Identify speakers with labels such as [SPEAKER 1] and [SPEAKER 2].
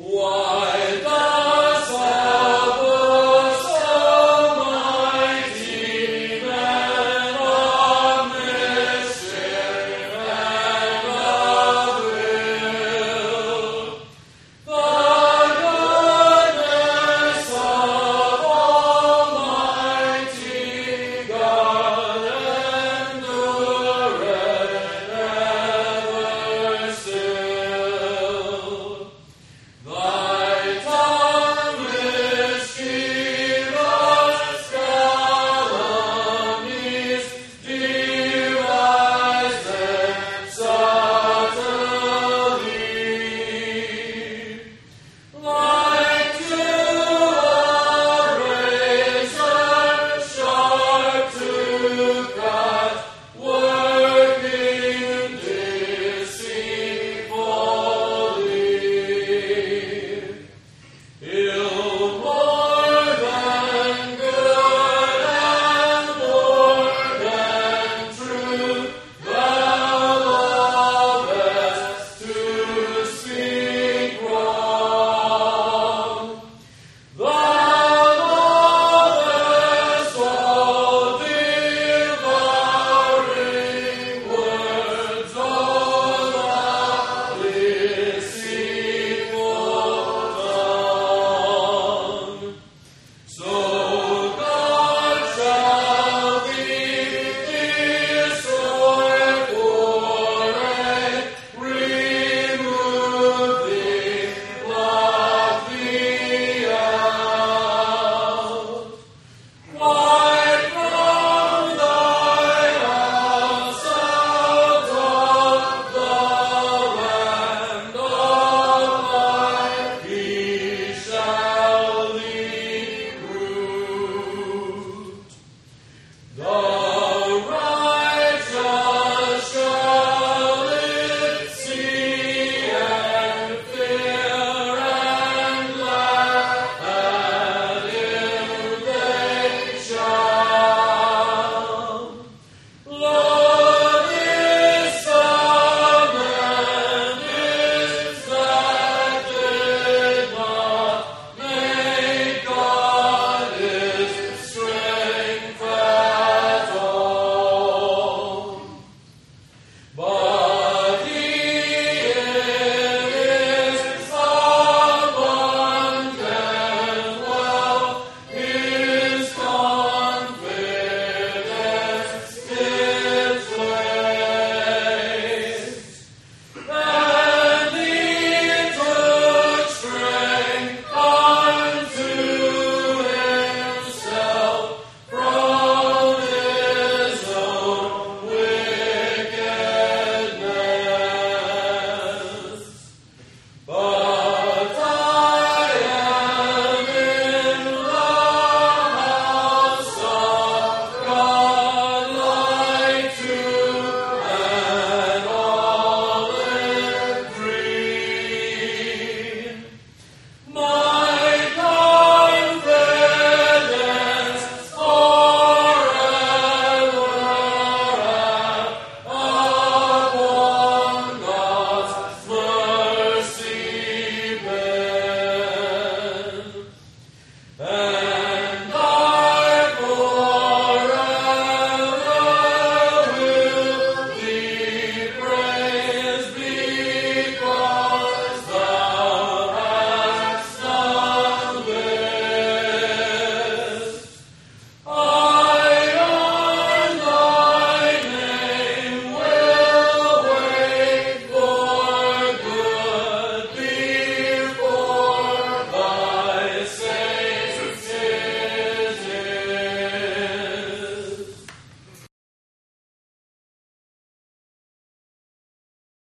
[SPEAKER 1] Wow.